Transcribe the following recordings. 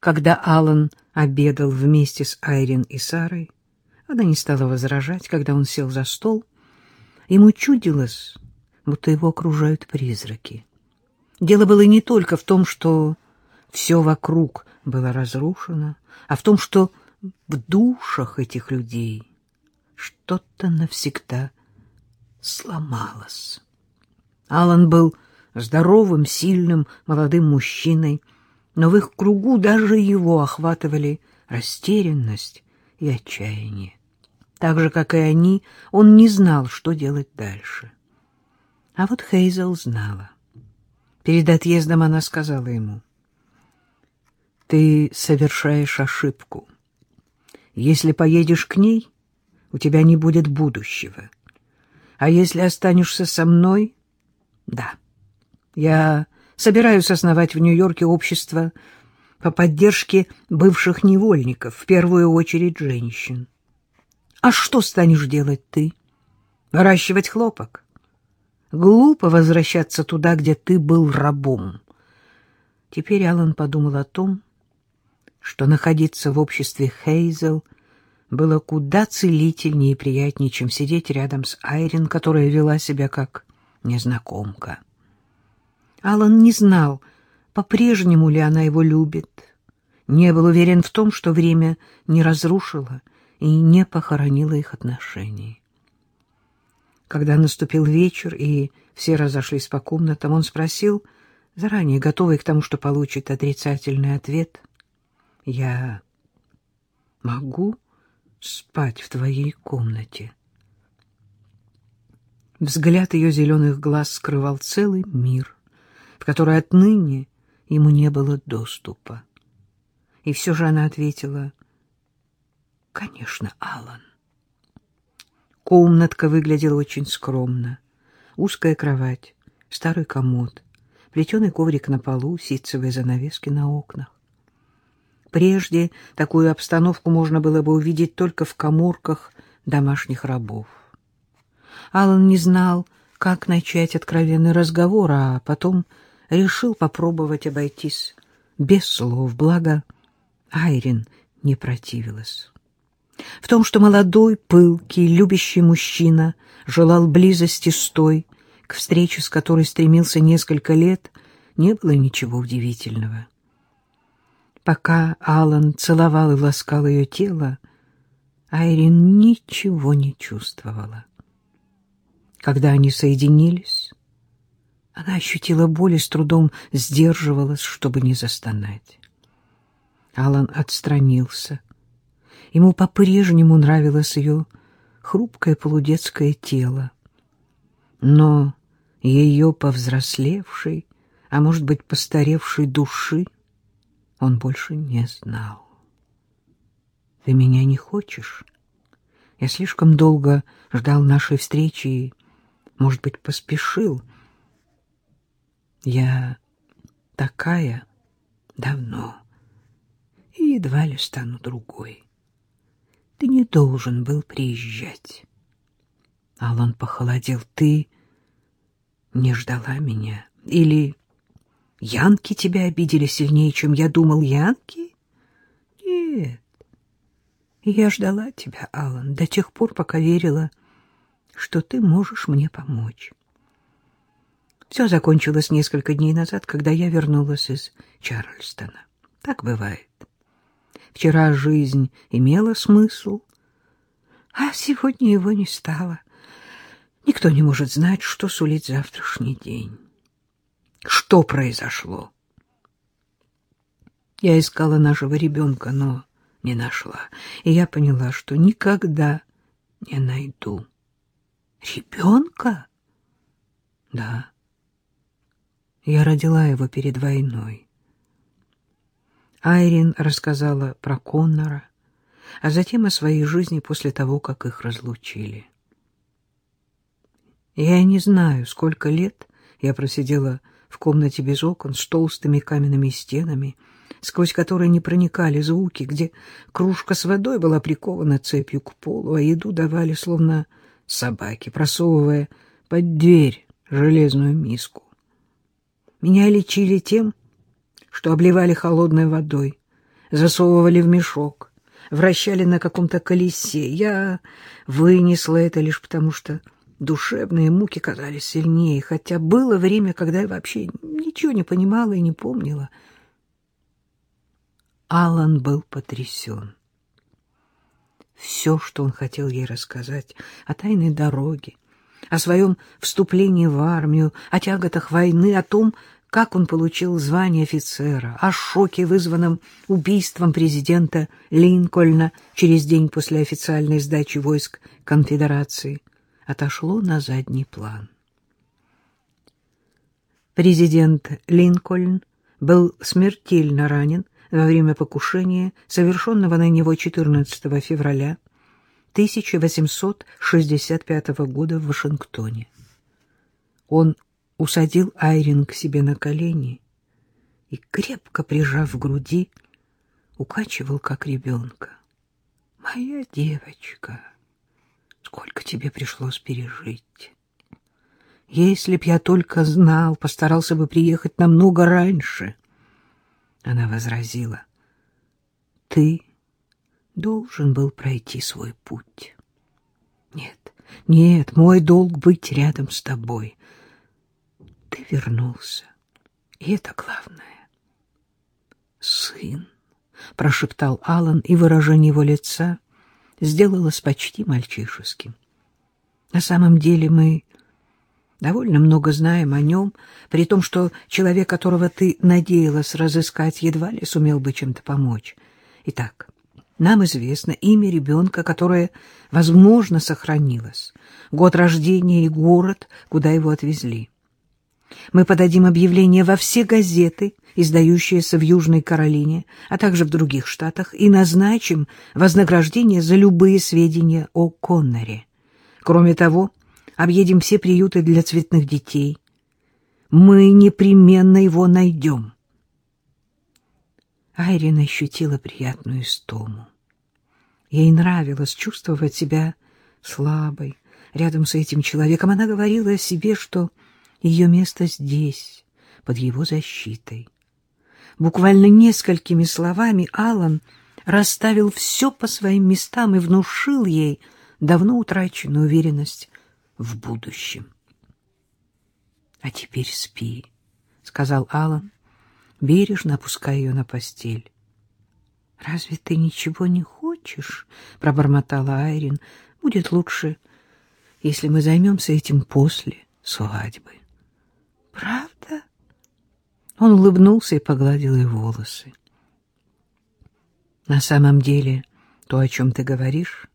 Когда Алан обедал вместе с Айрин и Сарой, она не стала возражать, когда он сел за стол. Ему чудилось, будто его окружают призраки. Дело было не только в том, что все вокруг было разрушено, а в том, что в душах этих людей что-то навсегда сломалось. Алан был здоровым, сильным, молодым мужчиной, но в их кругу даже его охватывали растерянность и отчаяние. Так же, как и они, он не знал, что делать дальше. А вот Хейзел знала. Перед отъездом она сказала ему, «Ты совершаешь ошибку. Если поедешь к ней, у тебя не будет будущего. А если останешься со мной, да, я собираюсь основать в Нью-Йорке общество по поддержке бывших невольников, в первую очередь женщин. А что станешь делать ты? Выращивать хлопок? Глупо возвращаться туда, где ты был рабом. Теперь Алан подумал о том, что находиться в обществе Хейзел было куда целительнее и приятнее, чем сидеть рядом с Айрин, которая вела себя как незнакомка. Алан не знал, по-прежнему ли она его любит, не был уверен в том, что время не разрушило и не похоронило их отношений. Когда наступил вечер, и все разошлись по комнатам, он спросил, заранее готовый к тому, что получит отрицательный ответ, «Я могу спать в твоей комнате?» Взгляд ее зеленых глаз скрывал целый мир, в который отныне ему не было доступа. И все же она ответила, «Конечно, Алан». Комнатка выглядела очень скромно. Узкая кровать, старый комод, плетеный коврик на полу, ситцевые занавески на окнах. Прежде такую обстановку можно было бы увидеть только в коморках домашних рабов. Алан не знал, как начать откровенный разговор, а потом решил попробовать обойтись без слов, благо Айрин не противилась. В том, что молодой, пылкий, любящий мужчина желал близости с той, к встрече с которой стремился несколько лет, не было ничего удивительного. Пока Алан целовал и ласкал ее тело, Айрин ничего не чувствовала. Когда они соединились, она ощутила боль и с трудом сдерживалась, чтобы не застонать. Алан отстранился. Ему по-прежнему нравилось ее хрупкое полудетское тело. Но ее повзрослевшей, а может быть, постаревшей души он больше не знал. «Ты меня не хочешь? Я слишком долго ждал нашей встречи и, может быть, поспешил. Я такая давно и едва ли стану другой. Ты не должен был приезжать. Алан похолодел. Ты не ждала меня? Или Янки тебя обидели сильнее, чем я думал. Янки? Нет. Я ждала тебя, Алан, до тех пор, пока верила, что ты можешь мне помочь. Все закончилось несколько дней назад, когда я вернулась из Чарльстона. Так бывает. Вчера жизнь имела смысл, а сегодня его не стало. Никто не может знать, что сулит завтрашний день. Что произошло? Я искала нашего ребенка, но не нашла. И я поняла, что никогда не найду. Ребенка? Да. Я родила его перед войной. Айрин рассказала про Коннора, а затем о своей жизни после того, как их разлучили. Я не знаю, сколько лет я просидела в комнате без окон, с толстыми каменными стенами, сквозь которые не проникали звуки, где кружка с водой была прикована цепью к полу, а еду давали словно собаки, просовывая под дверь железную миску. Меня лечили тем, что обливали холодной водой, засовывали в мешок, вращали на каком-то колесе. Я вынесла это лишь потому, что душевные муки казались сильнее, хотя было время, когда я вообще ничего не понимала и не помнила. Алан был потрясен. Все, что он хотел ей рассказать о тайной дороге, о своем вступлении в армию, о тяготах войны, о том, как он получил звание офицера, о шоке, вызванном убийством президента Линкольна через день после официальной сдачи войск конфедерации, отошло на задний план. Президент Линкольн был смертельно ранен во время покушения, совершенного на него 14 февраля 1865 года в Вашингтоне. Он усадил Айрин к себе на колени и, крепко прижав к груди, укачивал, как ребенка. «Моя девочка, сколько тебе пришлось пережить! Если б я только знал, постарался бы приехать намного раньше!» Она возразила, «Ты должен был пройти свой путь. Нет, нет, мой долг быть рядом с тобой» ты вернулся. И это главное. Сын, прошептал Алан, и выражение его лица сделалось почти мальчишеским. На самом деле мы довольно много знаем о нем, при том, что человек, которого ты надеялась разыскать, едва ли сумел бы чем-то помочь. Итак, нам известно имя ребенка, которое, возможно, сохранилось, год рождения и город, куда его отвезли. Мы подадим объявление во все газеты, издающиеся в Южной Каролине, а также в других штатах, и назначим вознаграждение за любые сведения о Конноре. Кроме того, объедем все приюты для цветных детей. Мы непременно его найдем. Айрин ощутила приятную истому. Ей нравилось чувствовать себя слабой рядом с этим человеком. Она говорила о себе, что ее место здесь, под его защитой. Буквально несколькими словами Алан расставил все по своим местам и внушил ей давно утраченную уверенность в будущем. — А теперь спи, — сказал Алан, бережно опуская ее на постель. — Разве ты ничего не хочешь? — пробормотала Айрин. — Будет лучше, если мы займемся этим после свадьбы. Правда? Он улыбнулся и погладил ее волосы. На самом деле, то, о чем ты говоришь,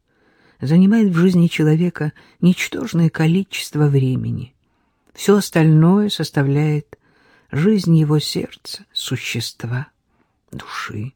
занимает в жизни человека ничтожное количество времени. Все остальное составляет жизнь его сердца, существа, души.